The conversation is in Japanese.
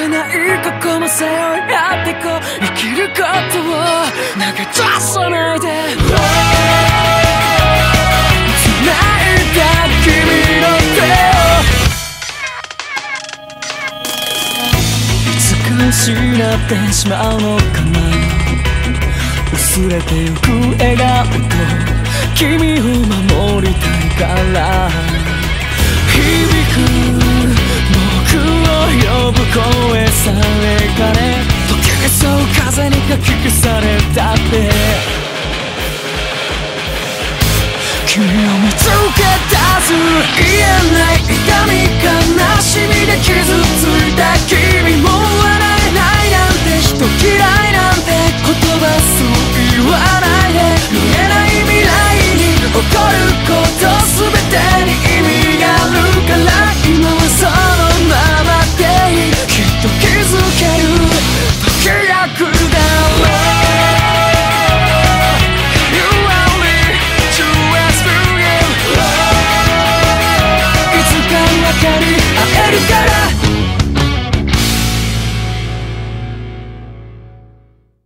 せないここも背負い合ってこう生きることを投げ出さないで。繋いだ君の手をいつか失ってしまうのかな薄れてゆく笑顔と君を守りたいから。響く僕を呼ぶ声。さえかね溶けそう風にかき消されたって。君を見つけ出す言えない痛み悲しみで傷ついた君。も笑えないなんて人嫌いなんて言葉そう言わないで。